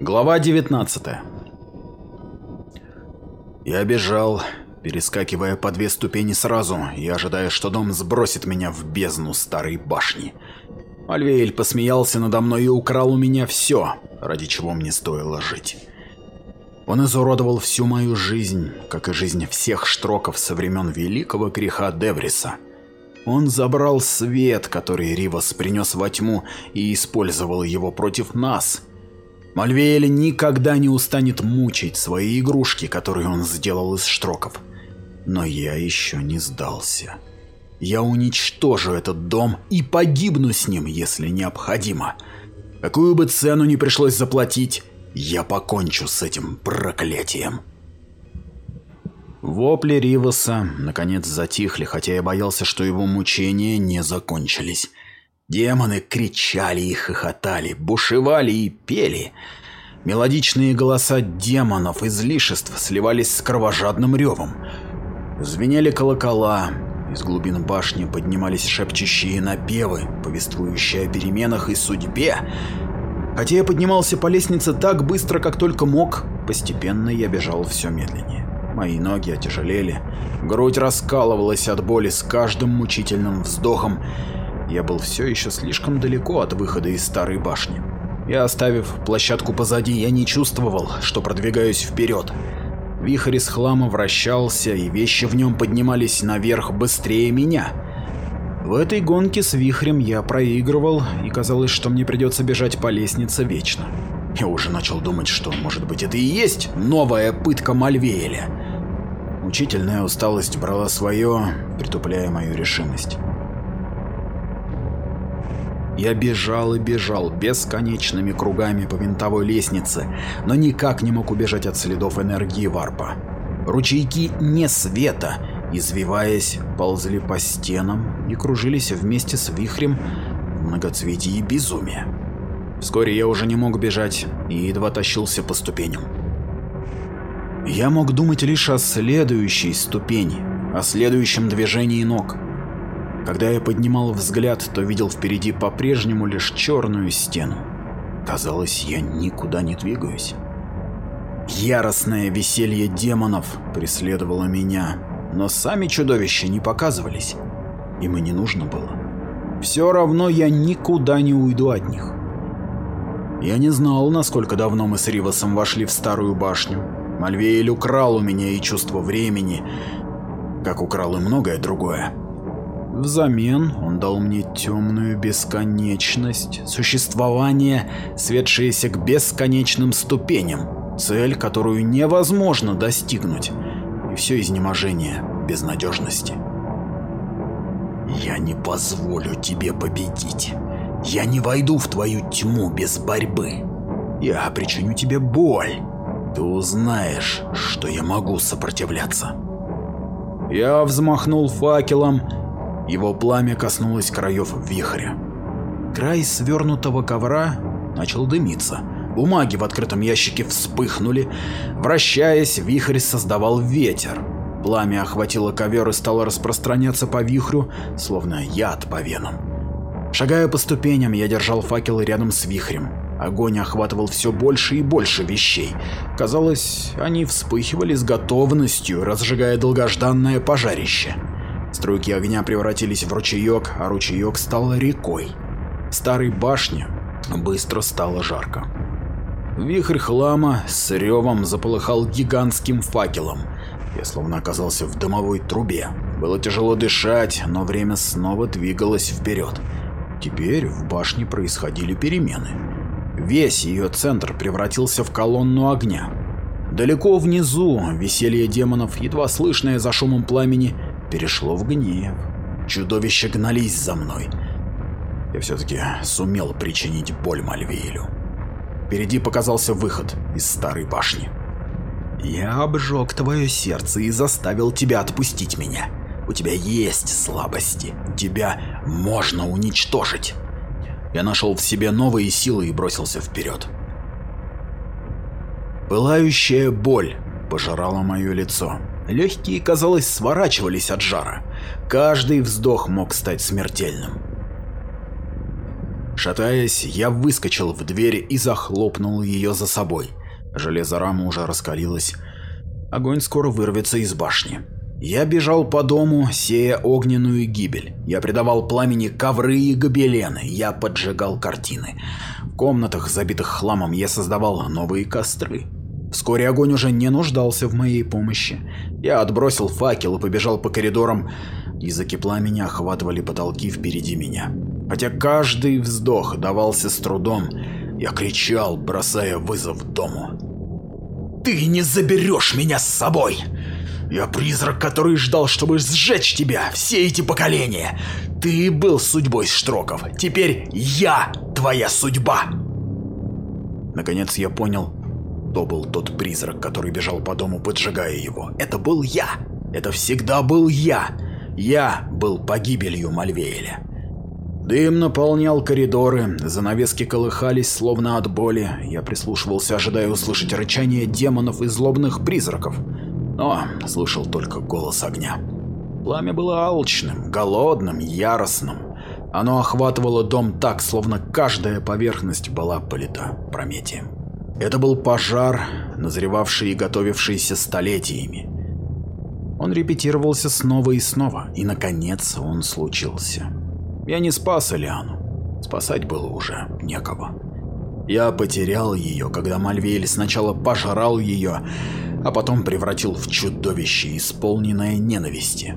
Глава 19 Я бежал, перескакивая по две ступени сразу и ожидая, что дом сбросит меня в бездну старой башни. Альвеэль посмеялся надо мной и украл у меня все, ради чего мне стоило жить. Он изуродовал всю мою жизнь, как и жизнь всех штроков со времен великого греха Девриса. Он забрал свет, который Ривас принес во тьму, и использовал его против нас. Мальвеэль никогда не устанет мучить свои игрушки, которые он сделал из штроков. Но я еще не сдался. Я уничтожу этот дом и погибну с ним, если необходимо. Какую бы цену ни пришлось заплатить, я покончу с этим проклятием. Вопли Риваса наконец затихли, хотя я боялся, что его мучения не закончились. Демоны кричали и хохотали, бушевали и пели. Мелодичные голоса демонов излишеств сливались с кровожадным ревом. Звенели колокола, из глубин башни поднимались шепчущие напевы, повествующие о переменах и судьбе. Хотя я поднимался по лестнице так быстро, как только мог, постепенно я бежал все медленнее. Мои ноги отяжелели, грудь раскалывалась от боли с каждым мучительным вздохом. Я был все еще слишком далеко от выхода из старой башни. И оставив площадку позади, я не чувствовал, что продвигаюсь вперед. Вихрь из хлама вращался, и вещи в нем поднимались наверх быстрее меня. В этой гонке с вихрем я проигрывал, и казалось, что мне придется бежать по лестнице вечно. Я уже начал думать, что, может быть, это и есть новая пытка Мальвееля. Мучительная усталость брала свое, притупляя мою решимость. Я бежал и бежал бесконечными кругами по винтовой лестнице, но никак не мог убежать от следов энергии варпа. Ручейки не света, извиваясь, ползли по стенам и кружились вместе с вихрем в многоцветии безумия. Вскоре я уже не мог бежать и едва тащился по ступеням. Я мог думать лишь о следующей ступени, о следующем движении ног. Когда я поднимал взгляд, то видел впереди по-прежнему лишь черную стену. Казалось, я никуда не двигаюсь. Яростное веселье демонов преследовало меня, но сами чудовища не показывались. Им и не нужно было. Все равно я никуда не уйду от них. Я не знал, насколько давно мы с Ривасом вошли в старую башню. Мальвеэль украл у меня и чувство времени, как украл и многое другое. Взамен он дал мне темную бесконечность, существование, светшееся к бесконечным ступеням, цель, которую невозможно достигнуть, и все изнеможение безнадежности. Я не позволю тебе победить. Я не войду в твою тьму без борьбы. Я причиню тебе боль. Ты узнаешь, что я могу сопротивляться. Я взмахнул факелом, его пламя коснулось краев вихря. Край свернутого ковра начал дымиться. Бумаги в открытом ящике вспыхнули. Вращаясь, вихрь создавал ветер. Пламя охватило ковер и стало распространяться по вихрю, словно яд по венам. Шагая по ступеням, я держал факел рядом с вихрем. Огонь охватывал все больше и больше вещей. Казалось, они вспыхивали с готовностью, разжигая долгожданное пожарище. Струйки огня превратились в ручеек, а ручеек стал рекой. Старой башне быстро стало жарко. Вихрь хлама с ревом заполыхал гигантским факелом. Я словно оказался в дымовой трубе. Было тяжело дышать, но время снова двигалось вперед. Теперь в башне происходили перемены. Весь ее центр превратился в колонну огня. Далеко внизу веселье демонов, едва слышное за шумом пламени, перешло в гнев. Чудовища гнались за мной. Я все-таки сумел причинить боль Мальвейлю. Впереди показался выход из старой башни. Я обжег твое сердце и заставил тебя отпустить меня. У тебя есть слабости. Тебя можно уничтожить. Я нашел в себе новые силы и бросился вперед. Пылающая боль пожирала мое лицо. Легкие, казалось, сворачивались от жара. Каждый вздох мог стать смертельным. Шатаясь, я выскочил в дверь и захлопнул ее за собой. Железо рамы уже раскалилось. Огонь скоро вырвется из башни. Я бежал по дому, сея огненную гибель. Я придавал пламени ковры и гобелены, я поджигал картины. В комнатах, забитых хламом, я создавал новые костры. Вскоре огонь уже не нуждался в моей помощи. Я отбросил факел и побежал по коридорам. Языки пламени охватывали потолки впереди меня. Хотя каждый вздох давался с трудом, я кричал, бросая вызов дому. «Ты не заберешь меня с собой! Я призрак, который ждал, чтобы сжечь тебя все эти поколения! Ты был судьбой Штроков, теперь я твоя судьба!» Наконец я понял, кто был тот призрак, который бежал по дому, поджигая его. Это был я! Это всегда был я! Я был погибелью Мальвеэля. Дым наполнял коридоры, занавески колыхались, словно от боли. Я прислушивался, ожидая услышать рычание демонов и злобных призраков. Но слышал только голос огня. Пламя было алчным, голодным, яростным. Оно охватывало дом так, словно каждая поверхность была полита Прометием. Это был пожар, назревавший и готовившийся столетиями. Он репетировался снова и снова, и наконец он случился. Я не спас Элиану. Спасать было уже некого. Я потерял ее, когда Мальвейль сначала пожрал ее, а потом превратил в чудовище, исполненное ненависти.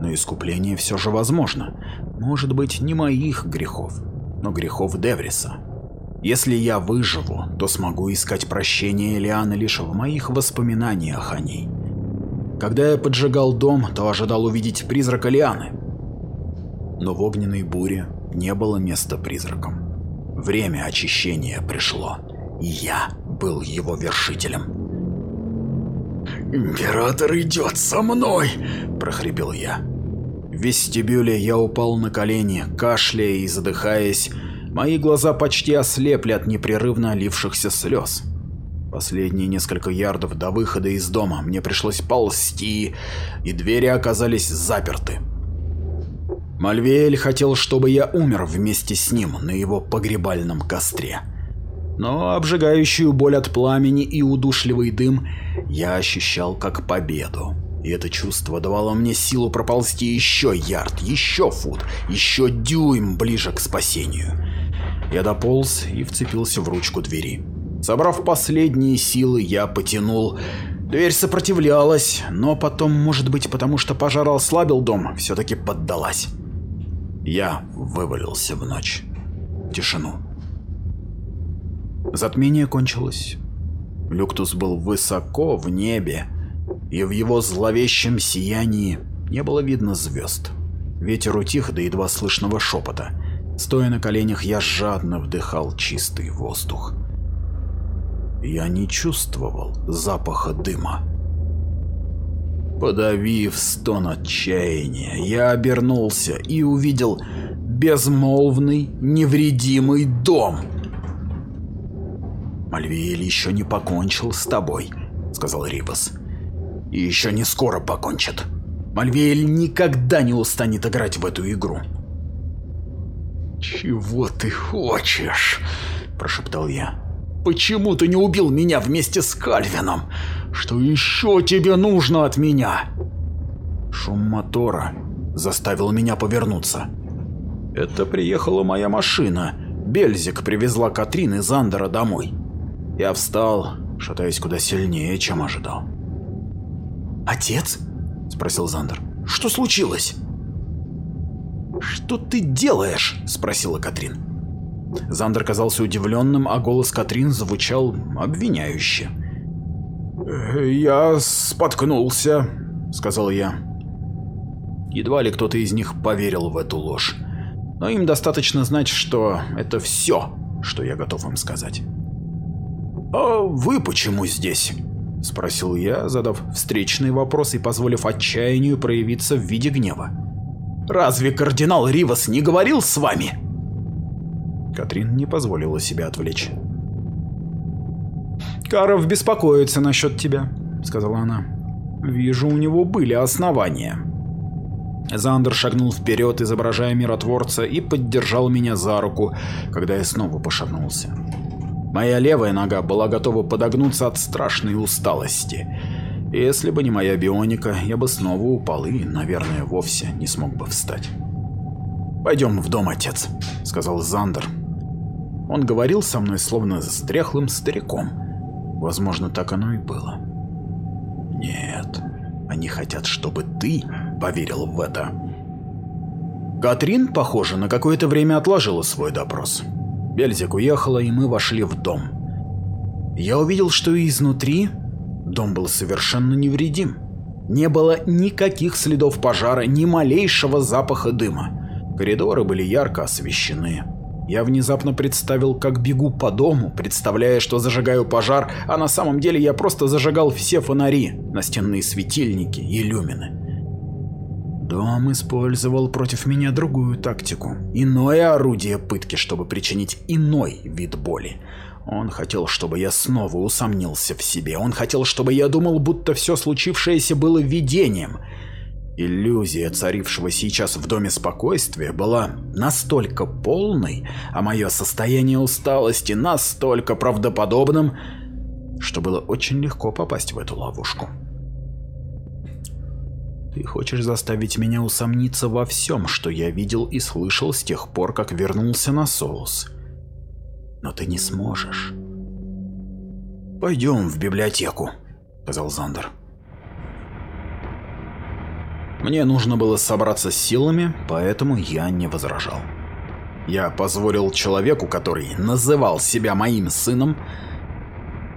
Но искупление все же возможно. Может быть, не моих грехов, но грехов Девриса. Если я выживу, то смогу искать прощения Элианы лишь в моих воспоминаниях о ней. Когда я поджигал дом, то ожидал увидеть призрака Лианы, но в огненной буре не было места призракам. Время очищения пришло, и я был его вершителем. «Император идет со мной!» – прохрипел я. В вестибюле я упал на колени, кашляя и задыхаясь. Мои глаза почти ослепли от непрерывно лившихся слез. Последние несколько ярдов до выхода из дома мне пришлось ползти, и двери оказались заперты. Мальвеэль хотел, чтобы я умер вместе с ним на его погребальном костре. Но обжигающую боль от пламени и удушливый дым я ощущал как победу. И это чувство давало мне силу проползти еще ярд, еще фут, еще дюйм ближе к спасению. Я дополз и вцепился в ручку двери. Собрав последние силы, я потянул. Дверь сопротивлялась, но потом, может быть, потому что пожар ослабил дом, все-таки поддалась. Я вывалился в ночь. Тишину. Затмение кончилось. Люктус был высоко в небе, и в его зловещем сиянии не было видно звезд. Ветер утих до едва слышного шепота. Стоя на коленях, я жадно вдыхал чистый воздух. Я не чувствовал запаха дыма. Подавив стон отчаяния, я обернулся и увидел безмолвный, невредимый дом. «Мальвиэль еще не покончил с тобой», — сказал Рибас. «И еще не скоро покончит. Мальвиэль никогда не устанет играть в эту игру». «Чего ты хочешь?» – прошептал я. Почему ты не убил меня вместе с Кальвином? Что еще тебе нужно от меня? Шум мотора заставил меня повернуться. Это приехала моя машина. Бельзик привезла Катрин из Андера домой. Я встал, шатаясь куда сильнее, чем ожидал. «Отец?» – спросил Зандер. «Что случилось?» «Что ты делаешь?» – спросила Катрин. Зандер казался удивленным, а голос Катрин звучал обвиняюще. «Я споткнулся», — сказал я. Едва ли кто-то из них поверил в эту ложь. Но им достаточно знать, что это все, что я готов им сказать. «А вы почему здесь?» – спросил я, задав встречный вопрос и позволив отчаянию проявиться в виде гнева. «Разве кардинал Ривас не говорил с вами?» Катрин не позволила себя отвлечь. «Каров беспокоится насчет тебя», — сказала она. «Вижу, у него были основания». Зандер шагнул вперед, изображая миротворца, и поддержал меня за руку, когда я снова пошатнулся. Моя левая нога была готова подогнуться от страшной усталости. Если бы не моя бионика, я бы снова упал и, наверное, вовсе не смог бы встать. «Пойдем в дом, отец», — сказал Зандер. Он говорил со мной словно с дряхлым стариком. Возможно, так оно и было. «Нет, они хотят, чтобы ты поверил в это». Катрин, похоже, на какое-то время отложила свой допрос. Бельзик уехала, и мы вошли в дом. Я увидел, что изнутри дом был совершенно невредим. Не было никаких следов пожара, ни малейшего запаха дыма. Коридоры были ярко освещены. Я внезапно представил, как бегу по дому, представляя, что зажигаю пожар, а на самом деле я просто зажигал все фонари, настенные светильники и люмины. Дом использовал против меня другую тактику, иное орудие пытки, чтобы причинить иной вид боли. Он хотел, чтобы я снова усомнился в себе, он хотел, чтобы я думал, будто все случившееся было видением — Иллюзия царившего сейчас в доме спокойствия была настолько полной, а мое состояние усталости настолько правдоподобным, что было очень легко попасть в эту ловушку. Ты хочешь заставить меня усомниться во всем, что я видел и слышал с тех пор, как вернулся на Соус. Но ты не сможешь. «Пойдем в библиотеку», — сказал Зандер. Мне нужно было собраться с силами, поэтому я не возражал. Я позволил человеку, который называл себя моим сыном,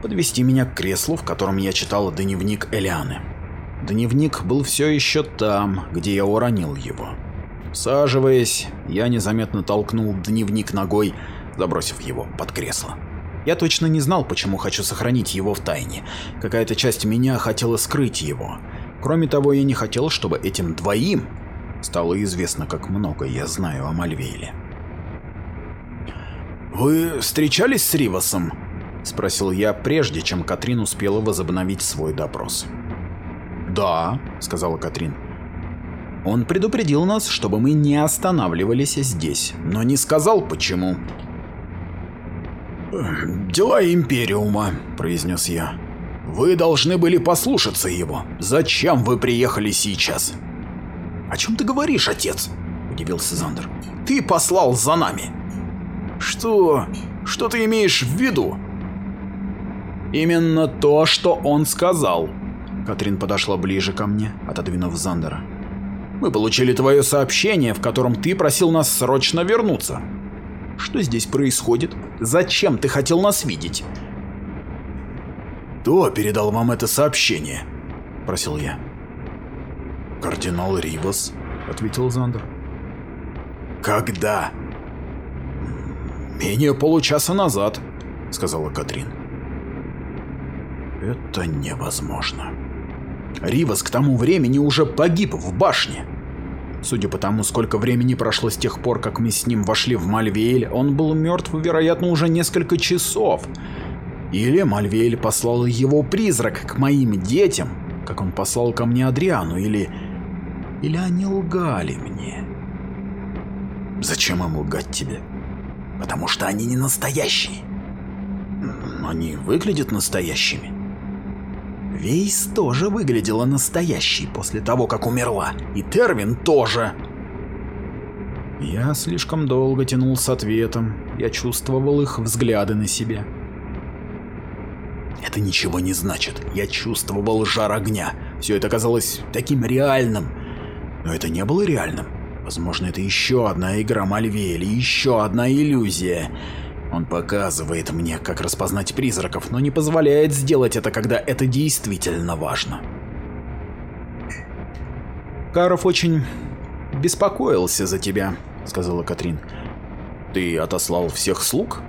подвести меня к креслу, в котором я читал дневник Элианы. Дневник был все еще там, где я уронил его. Саживаясь, я незаметно толкнул дневник ногой, забросив его под кресло. Я точно не знал, почему хочу сохранить его в тайне. Какая-то часть меня хотела скрыть его. Кроме того, я не хотел, чтобы этим двоим стало известно, как много я знаю о Мальвейле. «Вы встречались с Ривасом?» – спросил я, прежде чем Катрин успела возобновить свой допрос. «Да», – сказала Катрин. «Он предупредил нас, чтобы мы не останавливались здесь, но не сказал, почему». «Дела Империума», – произнес я. Вы должны были послушаться его. Зачем вы приехали сейчас? О чем ты говоришь, отец? Удивился Зандер. Ты послал за нами. Что? Что ты имеешь в виду? Именно то, что он сказал. Катрин подошла ближе ко мне, отодвинув Зандера. Мы получили твое сообщение, в котором ты просил нас срочно вернуться. Что здесь происходит? Зачем ты хотел нас видеть? «Кто передал вам это сообщение?» – просил я. «Кардинал Ривас», – ответил Зандер. «Когда?» «Менее получаса назад», – сказала Катрин. «Это невозможно. Ривас к тому времени уже погиб в башне. Судя по тому, сколько времени прошло с тех пор, как мы с ним вошли в Мальвейль, он был мертв, вероятно, уже несколько часов. Или Мальвель послал его призрак к моим детям, как он послал ко мне Адриану, или... Или они лгали мне. Зачем им лгать тебе? Потому что они не настоящие. Они выглядят настоящими. Вейс тоже выглядела настоящей после того, как умерла. И Тервин тоже. Я слишком долго тянул с ответом. Я чувствовал их взгляды на себе. Это ничего не значит. Я чувствовал жар огня. Все это казалось таким реальным. Но это не было реальным. Возможно, это еще одна игра Мальвея еще одна иллюзия. Он показывает мне, как распознать призраков, но не позволяет сделать это, когда это действительно важно. Каров очень беспокоился за тебя, сказала Катрин. Ты отослал всех слуг?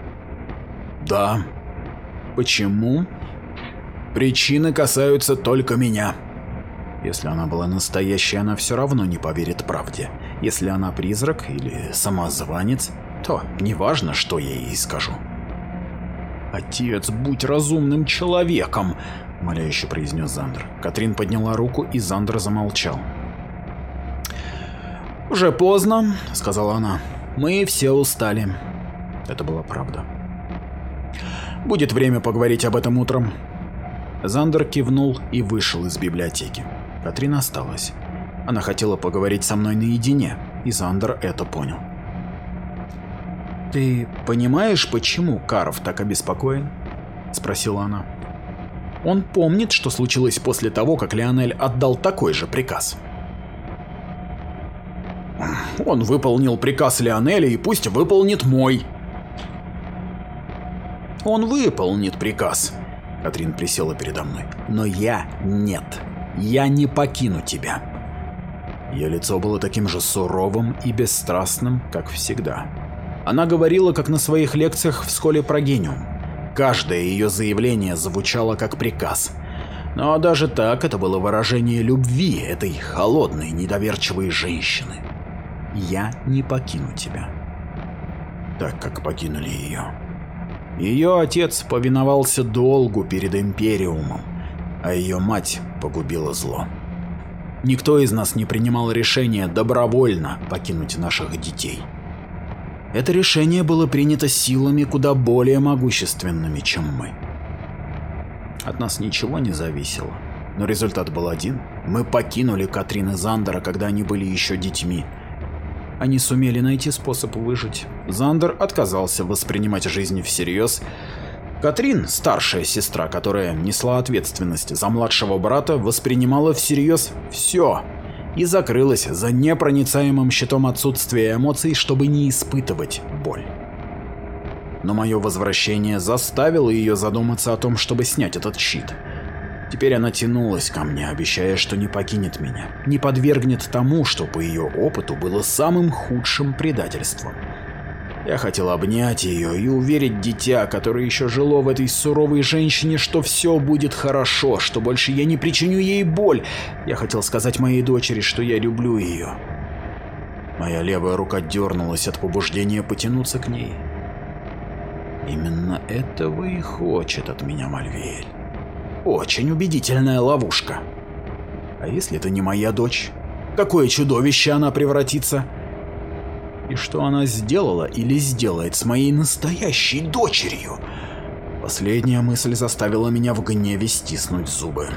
Да. Почему? Причины касаются только меня. Если она была настоящей, она все равно не поверит правде. Если она призрак или самозванец, то неважно, что я ей скажу. «Отец, будь разумным человеком!» — умоляюще произнес Зандер. Катрин подняла руку, и Зандер замолчал. «Уже поздно», — сказала она. «Мы все устали». Это была правда. «Будет время поговорить об этом утром». Зандер кивнул и вышел из библиотеки. Катрин осталась. Она хотела поговорить со мной наедине, и Зандер это понял. «Ты понимаешь, почему Каров так обеспокоен?» – спросила она. «Он помнит, что случилось после того, как Леонель отдал такой же приказ». «Он выполнил приказ Леонеля и пусть выполнит мой». «Он выполнит приказ», – Катрин присела передо мной. «Но я нет. Я не покину тебя». Ее лицо было таким же суровым и бесстрастным, как всегда. Она говорила, как на своих лекциях в школе Прогениум. Каждое ее заявление звучало как приказ. Но даже так это было выражение любви этой холодной, недоверчивой женщины. «Я не покину тебя». Так как покинули ее. Ее отец повиновался долгу перед Империумом, а ее мать погубила зло. Никто из нас не принимал решения добровольно покинуть наших детей. Это решение было принято силами куда более могущественными, чем мы. От нас ничего не зависело, но результат был один. Мы покинули Катрин и Зандера, когда они были еще детьми. Они сумели найти способ выжить. Зандер отказался воспринимать жизнь всерьез. Катрин, старшая сестра, которая несла ответственность за младшего брата, воспринимала всерьез все, и закрылась за непроницаемым щитом отсутствия эмоций, чтобы не испытывать боль. Но мое возвращение заставило ее задуматься о том, чтобы снять этот щит. Теперь она тянулась ко мне, обещая, что не покинет меня, не подвергнет тому, что по ее опыту было самым худшим предательством. Я хотел обнять ее и уверить дитя, которое еще жило в этой суровой женщине, что все будет хорошо, что больше я не причиню ей боль. Я хотел сказать моей дочери, что я люблю ее. Моя левая рука дернулась от побуждения потянуться к ней. Именно этого и хочет от меня Мальвель. Очень убедительная ловушка. А если это не моя дочь? Какое чудовище она превратится? И что она сделала или сделает с моей настоящей дочерью? Последняя мысль заставила меня в гневе стиснуть зубы.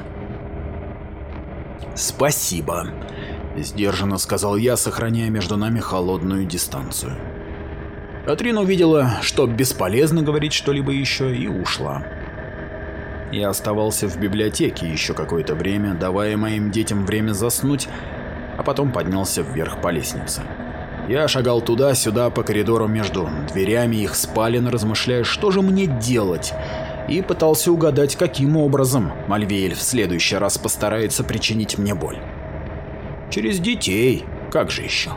«Спасибо», — сдержанно сказал я, сохраняя между нами холодную дистанцию. Катрин увидела, что бесполезно говорить что-либо еще, и ушла. Я оставался в библиотеке еще какое-то время, давая моим детям время заснуть, а потом поднялся вверх по лестнице. Я шагал туда-сюда по коридору между дверями их спален, размышляя, что же мне делать, и пытался угадать, каким образом Мальвеэль в следующий раз постарается причинить мне боль. Через детей, как же еще?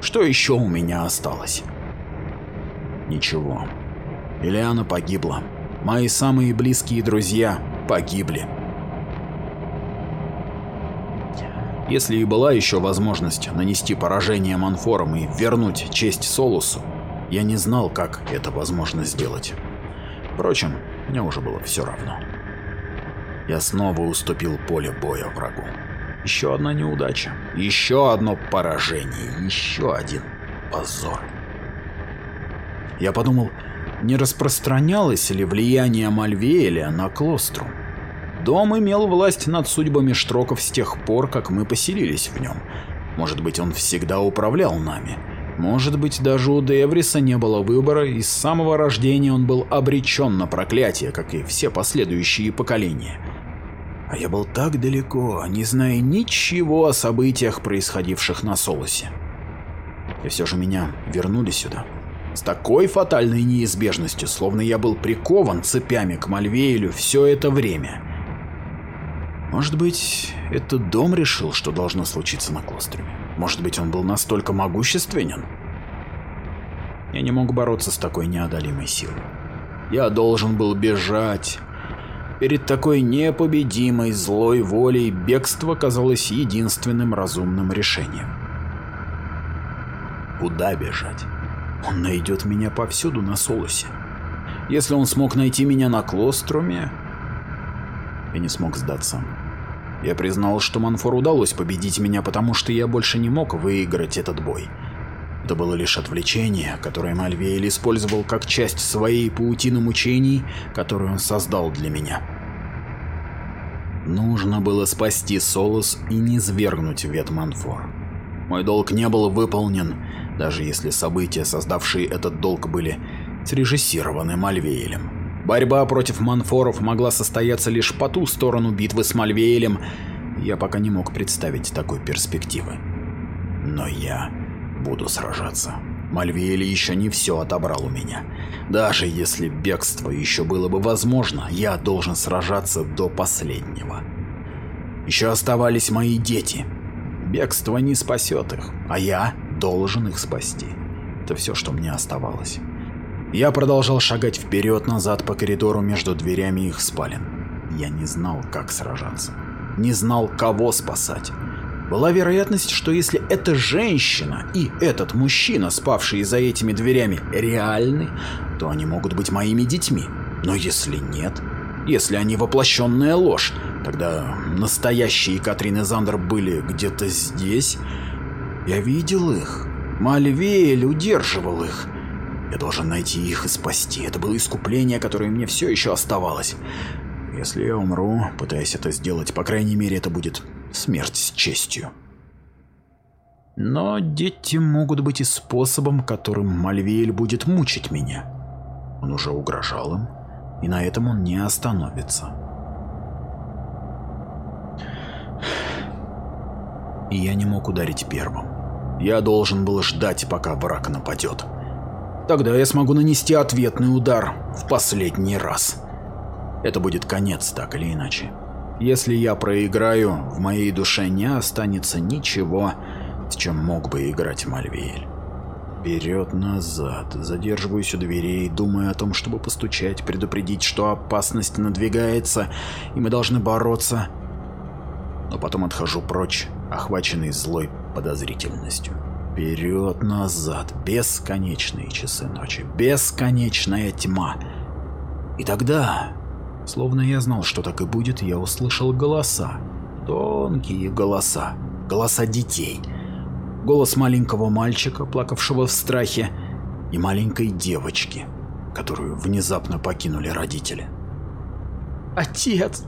Что еще у меня осталось? Ничего. Ильяна погибла. Мои самые близкие друзья погибли. Если и была еще возможность нанести поражение Манфорам и вернуть честь Солусу, я не знал, как это возможно сделать. Впрочем, мне уже было все равно. Я снова уступил поле боя врагу. Еще одна неудача, еще одно поражение, еще один позор. Я подумал, не распространялось ли влияние Мальвеэля на Клострум? Дом имел власть над судьбами Штроков с тех пор, как мы поселились в нем. Может быть, он всегда управлял нами. Может быть, даже у Девриса не было выбора, и с самого рождения он был обречен на проклятие, как и все последующие поколения. А я был так далеко, не зная ничего о событиях, происходивших на Солосе. И все же меня вернули сюда. С такой фатальной неизбежностью, словно я был прикован цепями к Мальвейлю все это время. Может быть, этот дом решил, что должно случиться на Клоструме? Может быть, он был настолько могущественен? Я не мог бороться с такой неодолимой силой. Я должен был бежать. Перед такой непобедимой злой волей бегство казалось единственным разумным решением. Куда бежать? Он найдет меня повсюду на Солосе. Если он смог найти меня на Клоструме, я не смог сдаться. Я признал, что Манфор удалось победить меня, потому что я больше не мог выиграть этот бой. Это было лишь отвлечение, которое Мальвейль использовал как часть своей паутины мучений, которую он создал для меня. Нужно было спасти Солос и не свергнуть Ветманфор. Мой долг не был выполнен, даже если события, создавшие этот долг, были срежиссированы Мальвейлем. Борьба против Манфоров могла состояться лишь по ту сторону битвы с Мальвейлем, я пока не мог представить такой перспективы. Но я буду сражаться. Мальвейль еще не все отобрал у меня. Даже если бегство еще было бы возможно, я должен сражаться до последнего. Еще оставались мои дети. Бегство не спасет их, а я должен их спасти. Это все, что мне оставалось. Я продолжал шагать вперед-назад по коридору между дверями их спален. Я не знал, как сражаться. Не знал, кого спасать. Была вероятность, что если эта женщина и этот мужчина, спавшие за этими дверями, реальны, то они могут быть моими детьми. Но если нет, если они воплощенная ложь, тогда настоящие Катрин и Зандер были где-то здесь. Я видел их. Мальвеэль удерживал их. Я должен найти их и спасти. Это было искупление, которое мне все еще оставалось. Если я умру, пытаясь это сделать, по крайней мере, это будет смерть с честью. Но дети могут быть и способом, которым Мальвеэль будет мучить меня. Он уже угрожал им, и на этом он не остановится. И я не мог ударить первым. Я должен был ждать, пока враг нападет. Тогда я смогу нанести ответный удар в последний раз. Это будет конец, так или иначе. Если я проиграю, в моей душе не останется ничего, с чем мог бы играть Мальвиэль. Вперед-назад, задерживаюсь у дверей, думаю о том, чтобы постучать, предупредить, что опасность надвигается, и мы должны бороться. Но потом отхожу прочь, охваченный злой подозрительностью. Вперед-назад, бесконечные часы ночи, бесконечная тьма. И тогда Словно я знал, что так и будет, я услышал голоса. Тонкие голоса. Голоса детей. Голос маленького мальчика, плакавшего в страхе, и маленькой девочки, которую внезапно покинули родители. «Отец!»